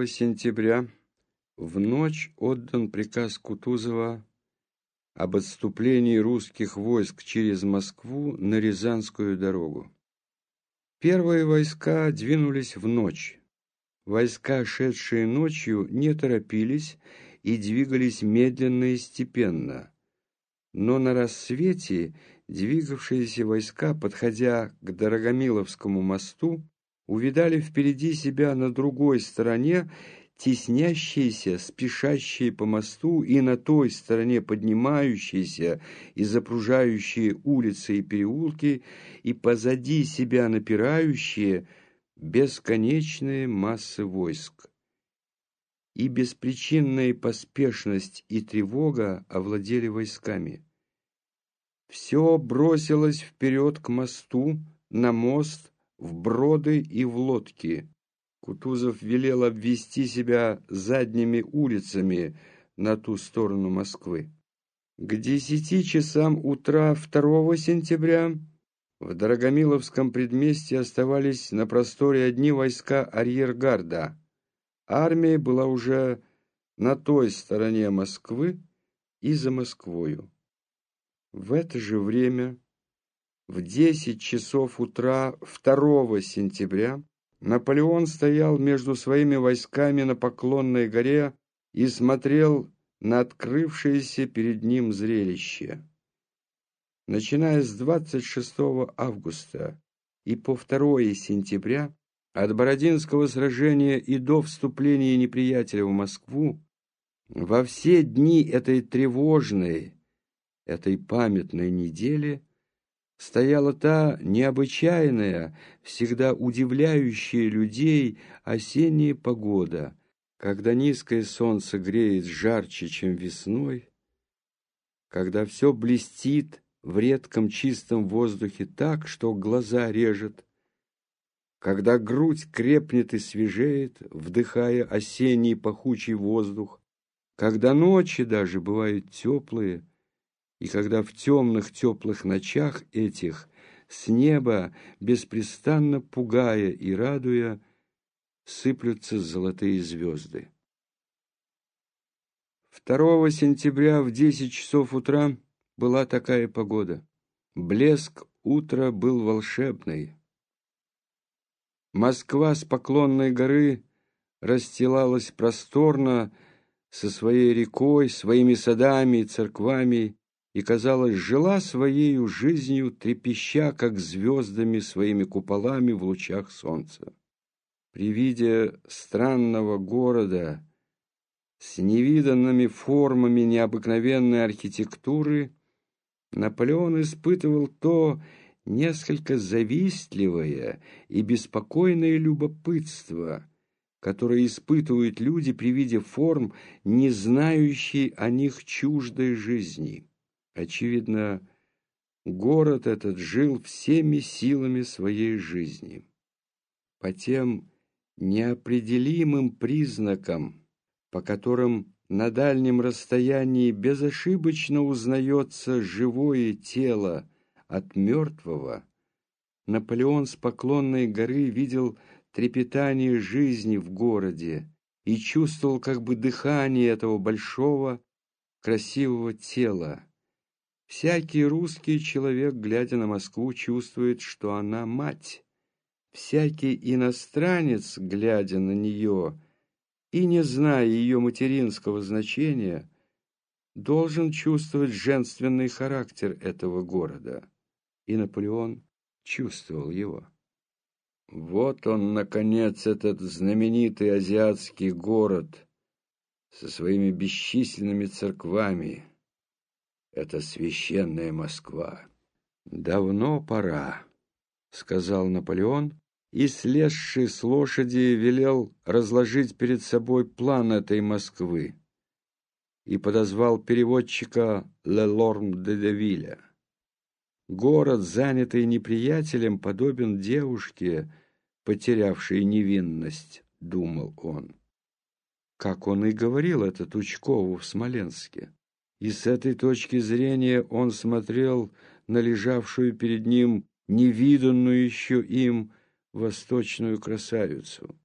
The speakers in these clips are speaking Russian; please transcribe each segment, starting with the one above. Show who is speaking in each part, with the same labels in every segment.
Speaker 1: 1 сентября в ночь отдан приказ Кутузова об отступлении русских войск через Москву на Рязанскую дорогу. Первые войска двинулись в ночь. Войска, шедшие ночью, не торопились и двигались медленно и степенно. Но на рассвете двигавшиеся войска, подходя к Дорогомиловскому мосту, увидали впереди себя на другой стороне теснящиеся, спешащие по мосту и на той стороне поднимающиеся и запружающие улицы и переулки, и позади себя напирающие бесконечные массы войск. И беспричинная поспешность и тревога овладели войсками. Все бросилось вперед к мосту, на мост, в броды и в лодки. Кутузов велел обвести себя задними улицами на ту сторону Москвы. К десяти часам утра 2 сентября в Дорогомиловском предместье оставались на просторе одни войска арьергарда. Армия была уже на той стороне Москвы и за Москвою. В это же время, в десять часов утра 2 сентября, Наполеон стоял между своими войсками на Поклонной горе и смотрел на открывшееся перед ним зрелище. Начиная с 26 августа и по 2 сентября, от Бородинского сражения и до вступления неприятеля в Москву, во все дни этой тревожной, этой памятной недели стояла та необычайная, всегда удивляющая людей осенняя погода, когда низкое солнце греет жарче, чем весной, когда все блестит в редком чистом воздухе так, что глаза режет, когда грудь крепнет и свежеет, вдыхая осенний пахучий воздух, когда ночи даже бывают теплые, и когда в темных теплых ночах этих с неба, беспрестанно пугая и радуя, сыплются золотые звезды. 2 сентября в 10 часов утра была такая погода. Блеск утра был волшебный. Москва с поклонной горы расстилалась просторно со своей рекой, своими садами и церквами, и, казалось, жила своею жизнью, трепеща, как звездами, своими куполами в лучах солнца. При виде странного города с невиданными формами необыкновенной архитектуры Наполеон испытывал то несколько завистливое и беспокойное любопытство, которое испытывают люди при виде форм, не знающей о них чуждой жизни. Очевидно, город этот жил всеми силами своей жизни. По тем неопределимым признакам, по которым на дальнем расстоянии безошибочно узнается живое тело от мертвого, Наполеон с поклонной горы видел трепетание жизни в городе и чувствовал как бы дыхание этого большого красивого тела. Всякий русский человек, глядя на Москву, чувствует, что она мать. Всякий иностранец, глядя на нее и не зная ее материнского значения, должен чувствовать женственный характер этого города. И Наполеон чувствовал его. Вот он, наконец, этот знаменитый азиатский город со своими бесчисленными церквами, это священная Москва. Давно пора, сказал Наполеон, и, слезший с лошади, велел разложить перед собой план этой Москвы и подозвал переводчика Лелорм де Девиля. Город, занятый неприятелем, подобен девушке, потерявшей невинность, думал он. Как он и говорил это Тучкову в Смоленске и с этой точки зрения он смотрел на лежавшую перед ним невиданную еще им восточную красавицу.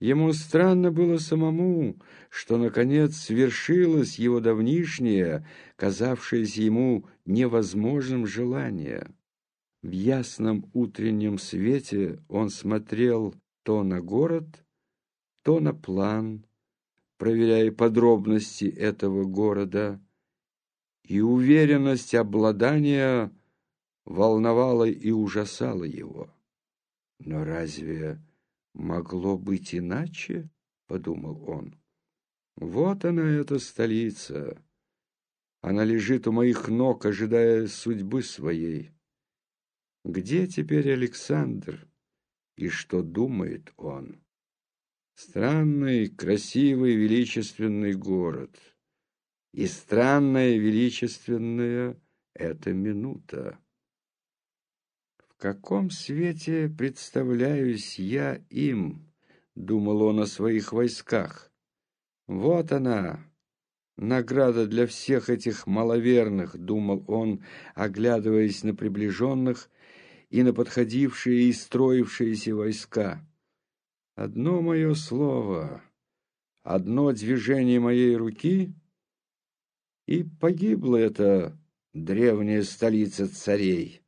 Speaker 1: Ему странно было самому, что, наконец, свершилось его давнишнее, казавшееся ему невозможным желание. В ясном утреннем свете он смотрел то на город, то на план, проверяя подробности этого города, и уверенность обладания волновала и ужасала его. Но разве могло быть иначе? — подумал он. Вот она, эта столица. Она лежит у моих ног, ожидая судьбы своей. Где теперь Александр и что думает он? Странный, красивый, величественный город. И странная, величественная — это минута. В каком свете представляюсь я им, думал он о своих войсках. Вот она, награда для всех этих маловерных, думал он, оглядываясь на приближенных и на подходившие и строившиеся войска. Одно мое слово, одно движение моей руки, и погибла эта древняя столица царей.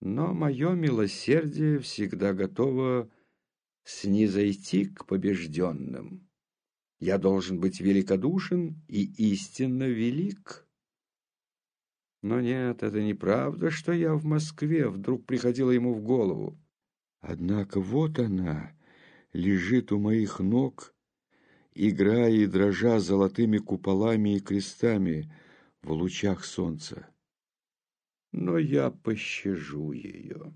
Speaker 1: Но мое милосердие всегда готово снизойти к побежденным. Я должен быть великодушен и истинно велик. Но нет, это неправда, что я в Москве, вдруг приходило ему в голову. Однако вот она лежит у моих ног, играя и дрожа золотыми куполами и крестами в лучах солнца. Но я пощажу ее.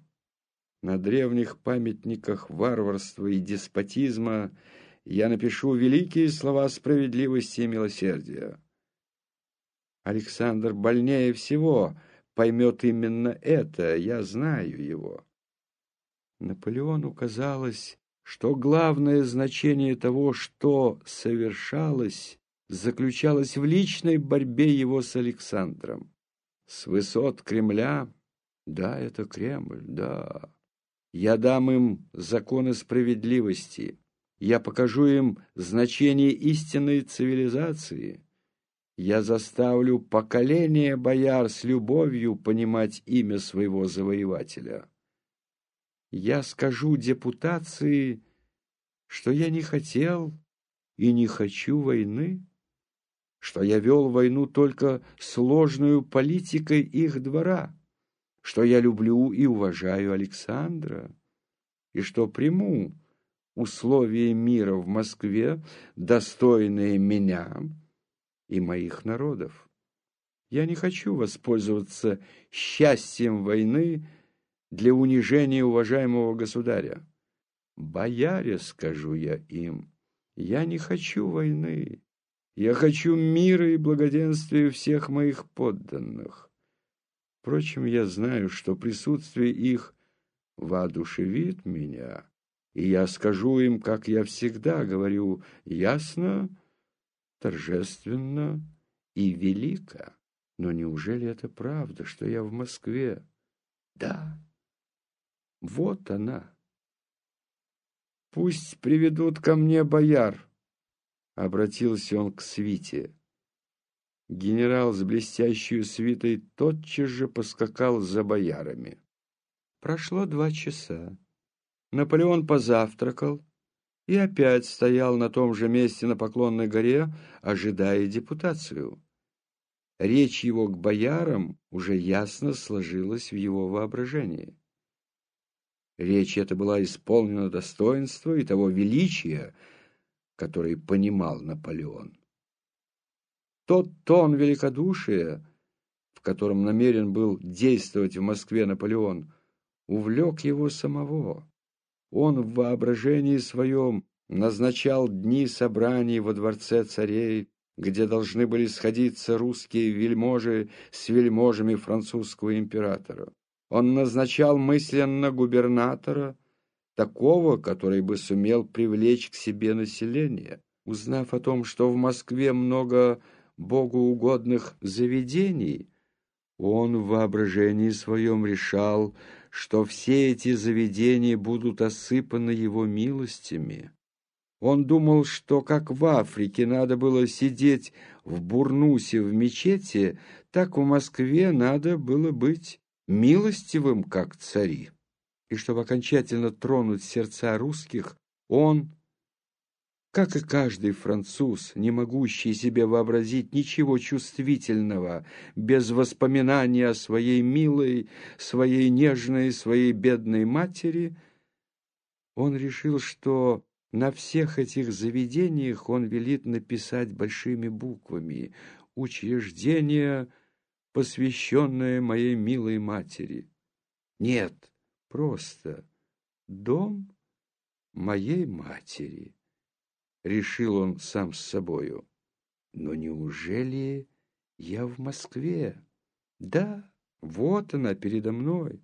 Speaker 1: На древних памятниках варварства и деспотизма я напишу великие слова справедливости и милосердия. Александр больнее всего поймет именно это, я знаю его. Наполеону казалось, что главное значение того, что совершалось, заключалось в личной борьбе его с Александром. С высот Кремля, да, это Кремль, да, я дам им законы справедливости, я покажу им значение истинной цивилизации, я заставлю поколение бояр с любовью понимать имя своего завоевателя. Я скажу депутации, что я не хотел и не хочу войны, что я вел войну только сложную политикой их двора, что я люблю и уважаю Александра, и что приму условия мира в Москве, достойные меня, и моих народов. Я не хочу воспользоваться счастьем войны для унижения уважаемого государя. Бояре, скажу я им, я не хочу войны. Я хочу мира и благоденствия всех моих подданных. Впрочем, я знаю, что присутствие их воодушевит меня, и я скажу им, как я всегда говорю, ясно, торжественно и велико. Но неужели это правда, что я в Москве? Да, вот она. Пусть приведут ко мне бояр, обратился он к свите. Генерал с блестящей свитой тотчас же поскакал за боярами. Прошло два часа. Наполеон позавтракал, и опять стоял на том же месте на Поклонной горе, ожидая депутацию. Речь его к боярам уже ясно сложилась в его воображении. Речь эта была исполнена достоинства и того величия, который понимал Наполеон. Тот тон великодушия, в котором намерен был действовать в Москве Наполеон, увлек его самого. Он в воображении своем назначал дни собраний во дворце царей, где должны были сходиться русские вельможи с вельможами французского императора. Он назначал мысленно губернатора, такого, который бы сумел привлечь к себе население. Узнав о том, что в Москве много богоугодных заведений, он в воображении своем решал, что все эти заведения будут осыпаны его милостями. Он думал, что как в Африке надо было сидеть в бурнусе в мечети, так в Москве надо было быть милостивым, как цари. И чтобы окончательно тронуть сердца русских, он, как и каждый француз, не могущий себе вообразить ничего чувствительного, без воспоминания о своей милой, своей нежной, своей бедной матери, он решил, что на всех этих заведениях он велит написать большими буквами «Учреждение, посвященное моей милой матери». Нет, просто «Дом моей матери», — решил он сам с собою. Но неужели я в Москве? Да, вот она передо мной.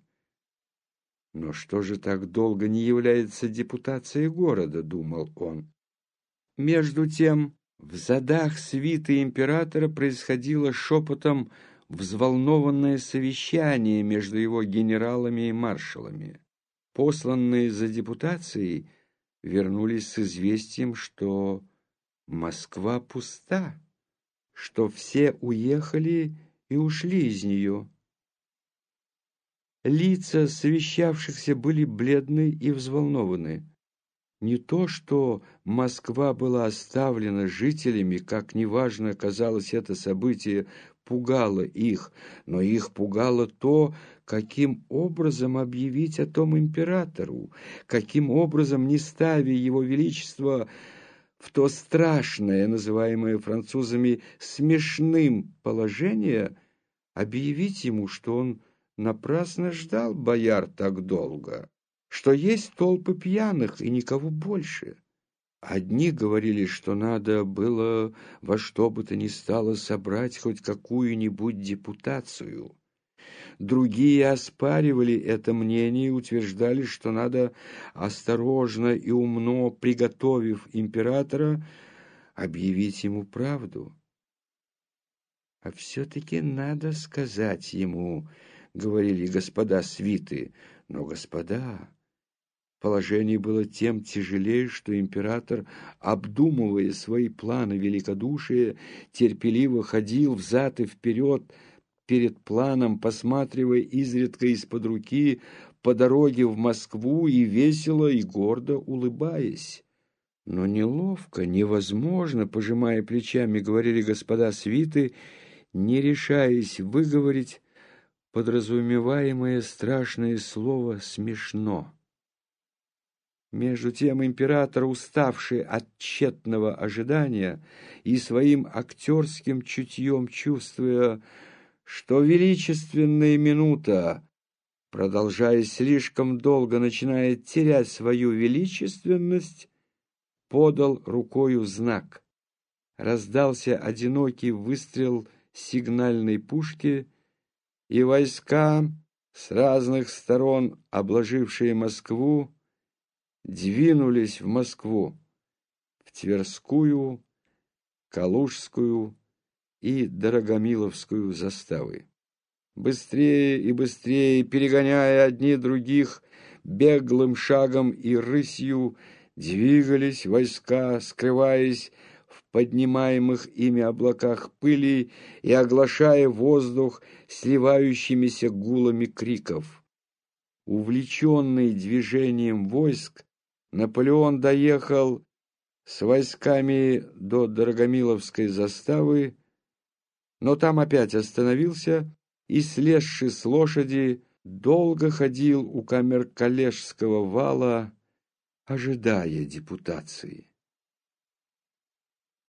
Speaker 1: Но что же так долго не является депутацией города, думал он. Между тем, в задах свиты императора происходило шепотом взволнованное совещание между его генералами и маршалами. Посланные за депутацией вернулись с известием, что Москва пуста, что все уехали и ушли из нее. Лица совещавшихся были бледны и взволнованы. Не то, что Москва была оставлена жителями, как неважно казалось это событие, пугало их, но их пугало то, каким образом объявить о том императору, каким образом, не ставя его величество в то страшное, называемое французами смешным положение, объявить ему, что он Напрасно ждал бояр так долго, что есть толпы пьяных и никого больше. Одни говорили, что надо было во что бы то ни стало собрать хоть какую-нибудь депутацию. Другие оспаривали это мнение и утверждали, что надо осторожно и умно, приготовив императора, объявить ему правду. А все-таки надо сказать ему, говорили господа свиты. Но, господа, положение было тем тяжелее, что император, обдумывая свои планы великодушия, терпеливо ходил взад и вперед перед планом, посматривая изредка из-под руки по дороге в Москву и весело и гордо улыбаясь. Но неловко, невозможно, пожимая плечами, говорили господа свиты, не решаясь выговорить подразумеваемое страшное слово смешно. Между тем император, уставший от тщетного ожидания и своим актерским чутьем чувствуя, что величественная минута, продолжая слишком долго, начинает терять свою величественность, подал рукою знак. Раздался одинокий выстрел сигнальной пушки — и войска, с разных сторон обложившие Москву, двинулись в Москву, в Тверскую, Калужскую и Дорогомиловскую заставы. Быстрее и быстрее, перегоняя одни других, беглым шагом и рысью двигались войска, скрываясь поднимаемых ими облаках пыли и оглашая воздух сливающимися гулами криков. Увлеченный движением войск, Наполеон доехал с войсками до Дорогомиловской заставы, но там опять остановился и, слезши с лошади, долго ходил у камер коллежского вала, ожидая депутации.